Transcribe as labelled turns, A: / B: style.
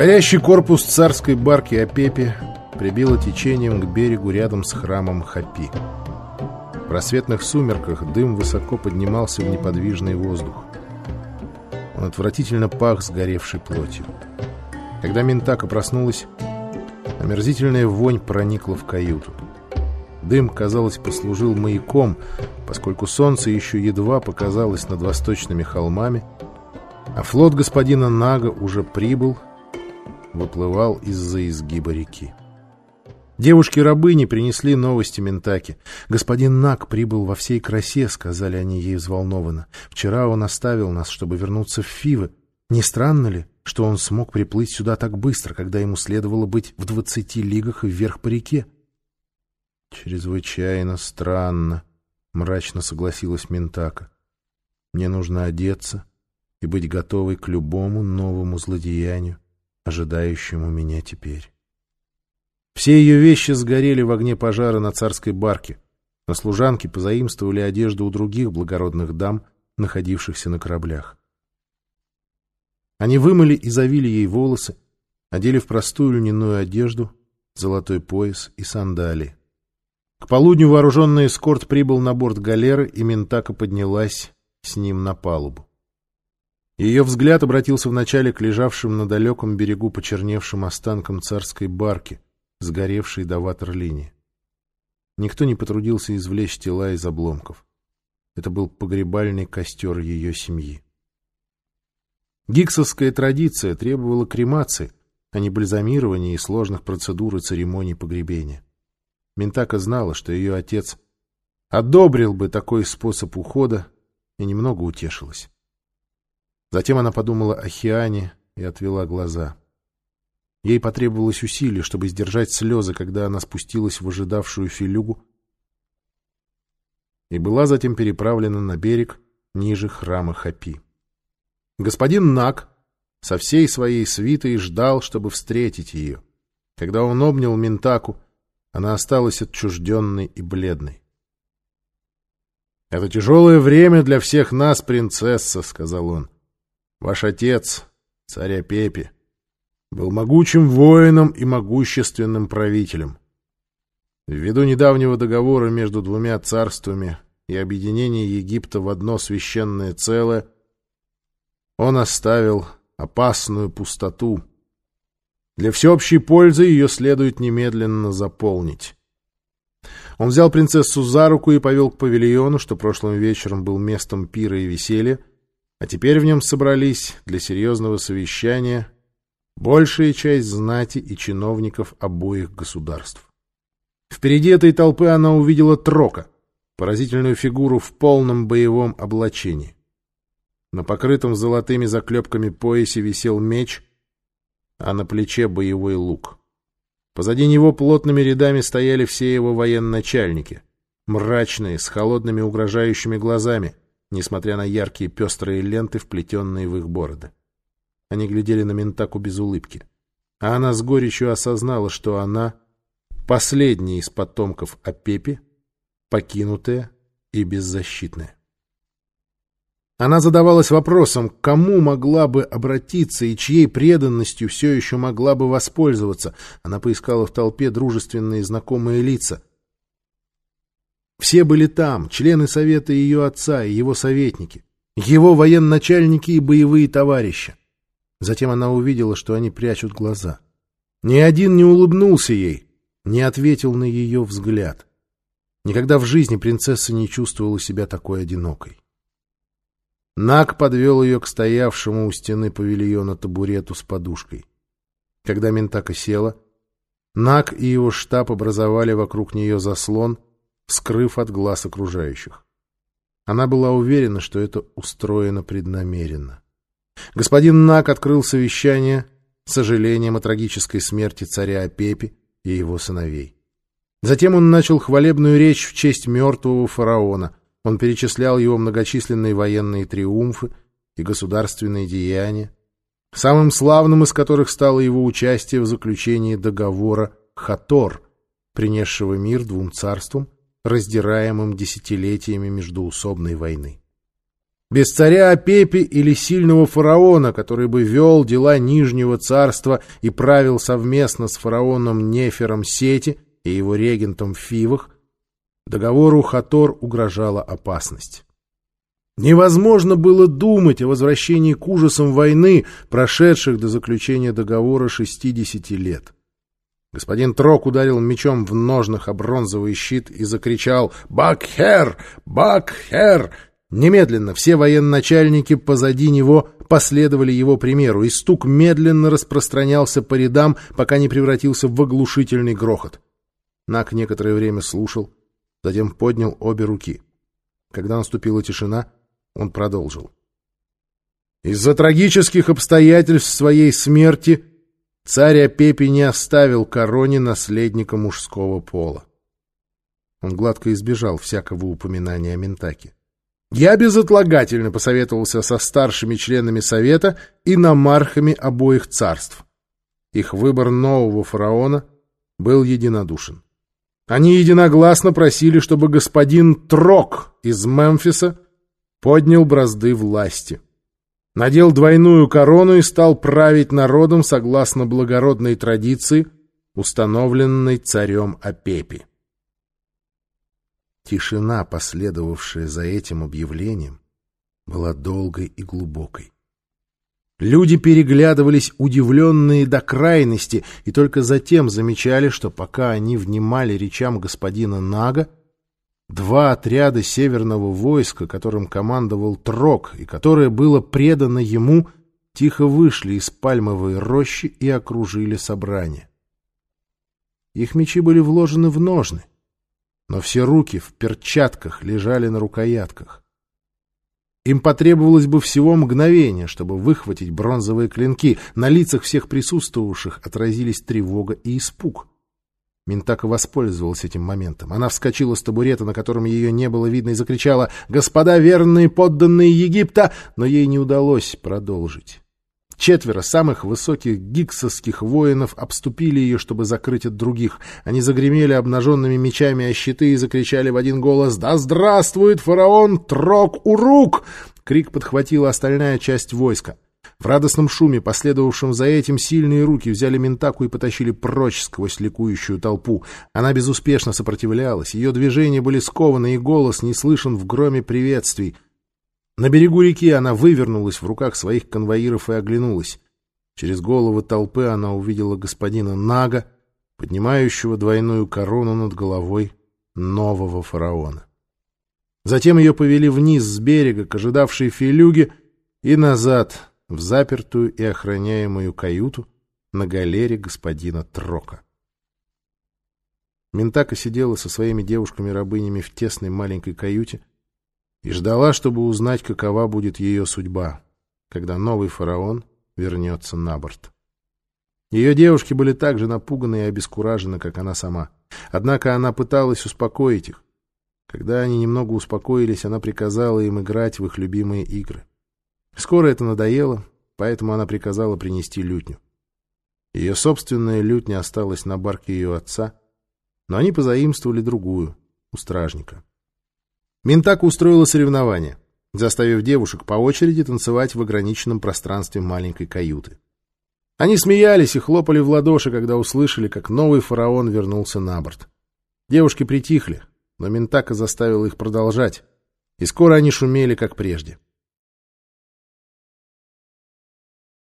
A: Горящий корпус царской барки Апепи прибило течением к берегу рядом с храмом Хапи. В рассветных сумерках дым высоко поднимался в неподвижный воздух. Он отвратительно пах сгоревшей плотью. Когда Ментака проснулась, омерзительная вонь проникла в каюту. Дым, казалось, послужил маяком, поскольку солнце еще едва показалось над восточными холмами, а флот господина Нага уже прибыл — выплывал из-за изгиба реки. Девушки-рабыни принесли новости Ментаки. «Господин Нак прибыл во всей красе», — сказали они ей взволнованно. «Вчера он оставил нас, чтобы вернуться в Фивы. Не странно ли, что он смог приплыть сюда так быстро, когда ему следовало быть в двадцати лигах вверх по реке?» «Чрезвычайно странно», — мрачно согласилась Ментака. «Мне нужно одеться и быть готовой к любому новому злодеянию ожидающему меня теперь. Все ее вещи сгорели в огне пожара на царской барке, На служанки позаимствовали одежду у других благородных дам, находившихся на кораблях. Они вымыли и завили ей волосы, одели в простую льняную одежду, золотой пояс и сандалии. К полудню вооруженный эскорт прибыл на борт галеры, и Ментака поднялась с ним на палубу. Ее взгляд обратился вначале к лежавшим на далеком берегу почерневшим останкам царской барки, сгоревшей до ватерлинии. Никто не потрудился извлечь тела из обломков. Это был погребальный костер ее семьи. Гиксовская традиция требовала кремации, а не бальзамирования и сложных процедур и церемоний погребения. Ментака знала, что ее отец одобрил бы такой способ ухода и немного утешилась. Затем она подумала о Хиане и отвела глаза. Ей потребовалось усилие, чтобы сдержать слезы, когда она спустилась в ожидавшую филюгу и была затем переправлена на берег ниже храма Хапи. Господин Нак со всей своей свитой ждал, чтобы встретить ее. Когда он обнял Ментаку, она осталась отчужденной и бледной. — Это тяжелое время для всех нас, принцесса, — сказал он. Ваш отец, царя Пепи, был могучим воином и могущественным правителем. Ввиду недавнего договора между двумя царствами и объединения Египта в одно священное целое, он оставил опасную пустоту. Для всеобщей пользы ее следует немедленно заполнить. Он взял принцессу за руку и повел к павильону, что прошлым вечером был местом пира и веселья, а теперь в нем собрались для серьезного совещания большая часть знати и чиновников обоих государств. Впереди этой толпы она увидела Трока, поразительную фигуру в полном боевом облачении. На покрытом золотыми заклепками поясе висел меч, а на плече боевой лук. Позади него плотными рядами стояли все его военачальники, мрачные, с холодными угрожающими глазами, несмотря на яркие пестрые ленты, вплетенные в их бороды. Они глядели на Ментаку без улыбки. А она с горечью осознала, что она последняя из потомков Апепи, покинутая и беззащитная. Она задавалась вопросом, кому могла бы обратиться и чьей преданностью все еще могла бы воспользоваться. Она поискала в толпе дружественные знакомые лица. Все были там, члены совета ее отца и его советники, его военачальники и боевые товарищи. Затем она увидела, что они прячут глаза. Ни один не улыбнулся ей, не ответил на ее взгляд. Никогда в жизни принцесса не чувствовала себя такой одинокой. Нак подвел ее к стоявшему у стены павильона табурету с подушкой. Когда Ментака села, Нак и его штаб образовали вокруг нее заслон — скрыв от глаз окружающих. Она была уверена, что это устроено преднамеренно. Господин Нак открыл совещание с сожалением о трагической смерти царя Апепи и его сыновей. Затем он начал хвалебную речь в честь мертвого фараона. Он перечислял его многочисленные военные триумфы и государственные деяния, самым славным из которых стало его участие в заключении договора Хатор, принесшего мир двум царствам раздираемым десятилетиями междуусобной войны. Без царя Апепи или сильного фараона, который бы вел дела Нижнего царства и правил совместно с фараоном Нефером Сети и его регентом Фивах, договору Хатор угрожала опасность. Невозможно было думать о возвращении к ужасам войны, прошедших до заключения договора 60 лет. Господин Трок ударил мечом в ножнах о бронзовый щит и закричал «Бакхер! Бакхер!» Немедленно все военачальники позади него последовали его примеру, и стук медленно распространялся по рядам, пока не превратился в оглушительный грохот. Нак некоторое время слушал, затем поднял обе руки. Когда наступила тишина, он продолжил. Из-за трагических обстоятельств своей смерти царь Апепи не оставил короне наследника мужского пола. Он гладко избежал всякого упоминания о Ментаке. Я безотлагательно посоветовался со старшими членами Совета и намархами обоих царств. Их выбор нового фараона был единодушен. Они единогласно просили, чтобы господин Трок из Мемфиса поднял бразды власти. Надел двойную корону и стал править народом согласно благородной традиции, установленной царем Апепи. Тишина, последовавшая за этим объявлением, была долгой и глубокой. Люди переглядывались, удивленные до крайности, и только затем замечали, что пока они внимали речам господина Нага, два отряда северного войска, которым командовал Трок и которое было предано ему, тихо вышли из пальмовой рощи и окружили собрание. Их мечи были вложены в ножны, но все руки в перчатках лежали на рукоятках. Им потребовалось бы всего мгновение, чтобы выхватить бронзовые клинки. На лицах всех присутствовавших отразились тревога и испуг. Ментака воспользовалась этим моментом. Она вскочила с табурета, на котором ее не было видно, и закричала «Господа верные подданные Египта!» Но ей не удалось продолжить. Четверо самых высоких гиксовских воинов обступили ее, чтобы закрыть от других. Они загремели обнаженными мечами о щиты и закричали в один голос «Да здравствует фараон Трок-Урук!» Крик подхватила остальная часть войска. В радостном шуме, последовавшем за этим, сильные руки взяли Ментаку и потащили прочь сквозь ликующую толпу. Она безуспешно сопротивлялась, ее движения были скованы, и голос не слышен в громе приветствий — на берегу реки она вывернулась в руках своих конвоиров и оглянулась. Через головы толпы она увидела господина Нага, поднимающего двойную корону над головой нового фараона. Затем ее повели вниз с берега к ожидавшей филюге и назад в запертую и охраняемую каюту на галере господина Трока. Ментака сидела со своими девушками-рабынями в тесной маленькой каюте, и ждала, чтобы узнать, какова будет ее судьба, когда новый фараон вернется на борт. Ее девушки были так же напуганы и обескуражены, как она сама. Однако она пыталась успокоить их. Когда они немного успокоились, она приказала им играть в их любимые игры. Скоро это надоело, поэтому она приказала принести лютню. Ее собственная лютня осталась на барке ее отца, но они позаимствовали другую, у стражника. Ментака устроила соревнование, заставив девушек по очереди танцевать в ограниченном пространстве маленькой каюты. Они смеялись и хлопали в ладоши, когда услышали, как новый фараон вернулся на борт. Девушки притихли, но Ментака заставила их продолжать, и скоро они шумели, как прежде.